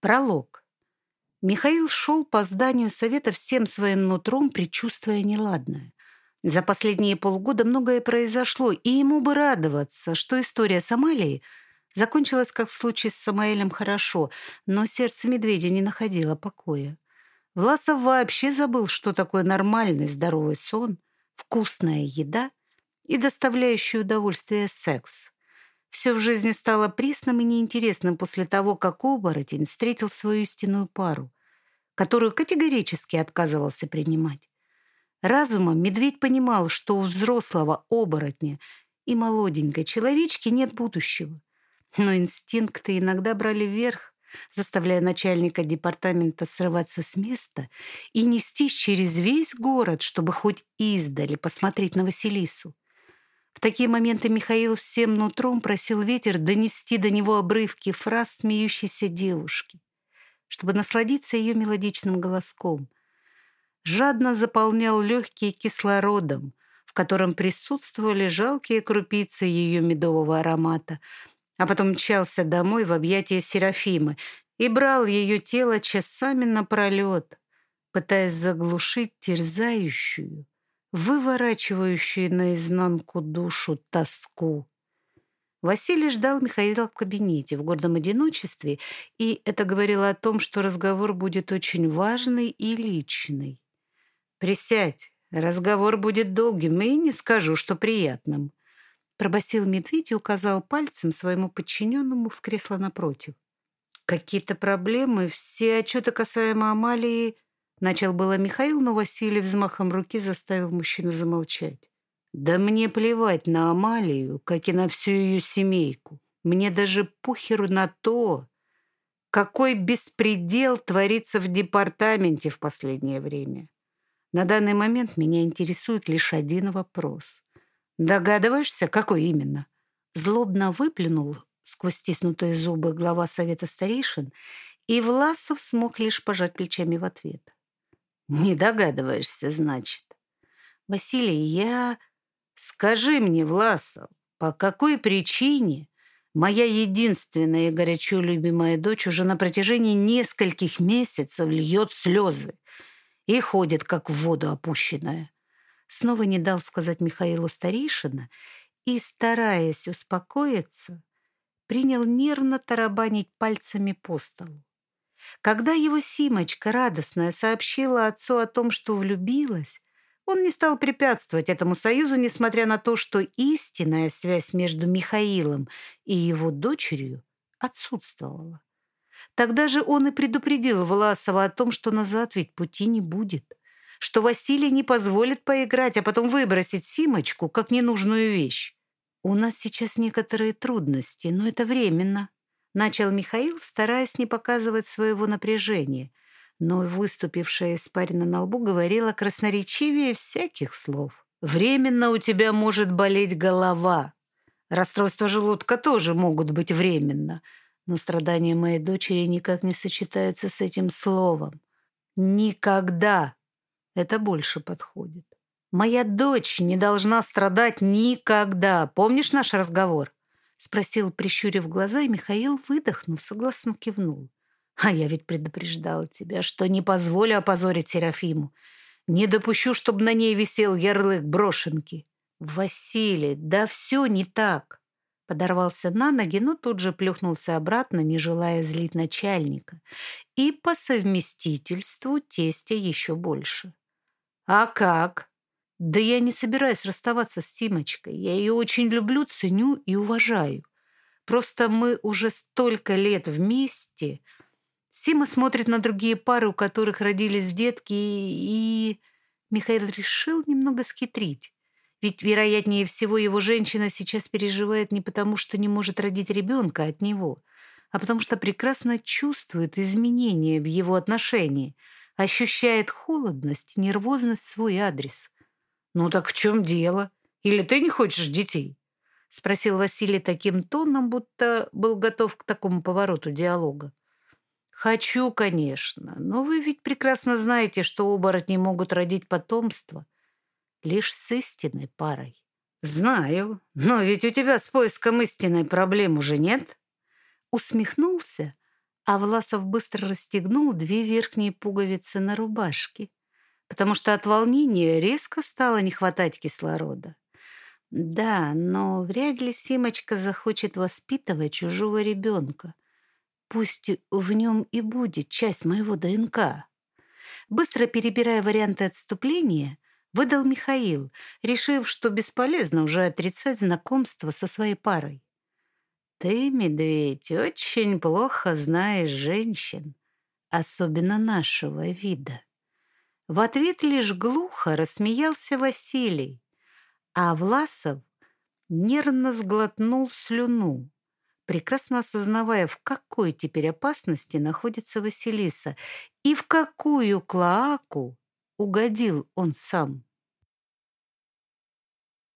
Пролог. Михаил шел по зданию совета всем своим нутром, предчувствуя неладное. За последние полгода многое произошло, и ему бы радоваться, что история с Амалией закончилась, как в случае с Самаэлем, хорошо, но сердце медведя не находило покоя. Власов вообще забыл, что такое нормальный здоровый сон, вкусная еда и доставляющий удовольствие секс. Все в жизни стало пресным и неинтересным после того, как оборотень встретил свою истинную пару, которую категорически отказывался принимать. Разумом медведь понимал, что у взрослого оборотня и молоденькой человечки нет будущего. Но инстинкты иногда брали вверх, заставляя начальника департамента срываться с места и нестись через весь город, чтобы хоть издали посмотреть на Василису. В такие моменты Михаил всем нутром просил ветер донести до него обрывки фраз смеющейся девушки, чтобы насладиться ее мелодичным голоском. Жадно заполнял легкие кислородом, в котором присутствовали жалкие крупицы ее медового аромата, а потом мчался домой в объятия Серафимы и брал ее тело часами напролет, пытаясь заглушить терзающую, выворачивающую наизнанку душу тоску. Василий ждал Михаила в кабинете в гордом одиночестве, и это говорило о том, что разговор будет очень важный и личный. «Присядь, разговор будет долгим, и не скажу, что приятным», пробасил медведь и указал пальцем своему подчиненному в кресло напротив. «Какие-то проблемы, все отчеты касаемо Амалии Начал было Михаил, но Василий взмахом руки заставил мужчину замолчать. «Да мне плевать на Амалию, как и на всю ее семейку. Мне даже похеру на то, какой беспредел творится в департаменте в последнее время. На данный момент меня интересует лишь один вопрос. Догадываешься, какой именно?» Злобно выплюнул сквозь стиснутые зубы глава совета старейшин, и Власов смог лишь пожать плечами в ответ. Не догадываешься, значит. Василий, я... Скажи мне, Власов, по какой причине моя единственная и горячо любимая дочь уже на протяжении нескольких месяцев льет слезы и ходит, как в воду опущенная? Снова не дал сказать Михаилу старейшина и, стараясь успокоиться, принял нервно тарабанить пальцами по столу. Когда его Симочка радостная сообщила отцу о том, что влюбилась, он не стал препятствовать этому союзу, несмотря на то, что истинная связь между Михаилом и его дочерью отсутствовала. Тогда же он и предупредил Власова о том, что назад ведь пути не будет, что Василий не позволит поиграть, а потом выбросить Симочку как ненужную вещь. «У нас сейчас некоторые трудности, но это временно», Начал Михаил, стараясь не показывать своего напряжения, но выступившая испарина на лбу говорила красноречивее всяких слов. «Временно у тебя может болеть голова. Расстройства желудка тоже могут быть временно, но страдания моей дочери никак не сочетаются с этим словом. Никогда. Это больше подходит. Моя дочь не должна страдать никогда. Помнишь наш разговор?» Спросил, прищурив глаза, и Михаил, выдохнув, согласно кивнул. А я ведь предупреждал тебя, что не позволю опозорить Серафиму. Не допущу, чтобы на ней висел ярлык брошенки. Василий, да все не так. Подорвался на ноги, но тут же плюхнулся обратно, не желая злить начальника. И по совместительству тестя еще больше. А как? Да я не собираюсь расставаться с Симочкой. Я ее очень люблю, ценю и уважаю. Просто мы уже столько лет вместе. Сима смотрит на другие пары, у которых родились детки, и... Михаил решил немного схитрить. Ведь, вероятнее всего, его женщина сейчас переживает не потому, что не может родить ребенка от него, а потому что прекрасно чувствует изменения в его отношении, ощущает холодность нервозность в свой адрес. «Ну так в чем дело? Или ты не хочешь детей?» — спросил Василий таким тоном, будто был готов к такому повороту диалога. «Хочу, конечно, но вы ведь прекрасно знаете, что оборотни могут родить потомство лишь с истинной парой». «Знаю, но ведь у тебя с поиском истинной проблем уже нет?» Усмехнулся, А Власов быстро расстегнул две верхние пуговицы на рубашке, потому что от волнения резко стало не хватать кислорода. Да, но вряд ли Симочка захочет воспитывать чужого ребенка. Пусть в нем и будет часть моего ДНК. Быстро перебирая варианты отступления, выдал Михаил, решив, что бесполезно уже отрицать знакомство со своей парой. «Ты, медведь, очень плохо знаешь женщин, особенно нашего вида». В ответ лишь глухо рассмеялся Василий, а Власов нервно сглотнул слюну, прекрасно осознавая, в какой теперь опасности находится Василиса и в какую клоаку угодил он сам.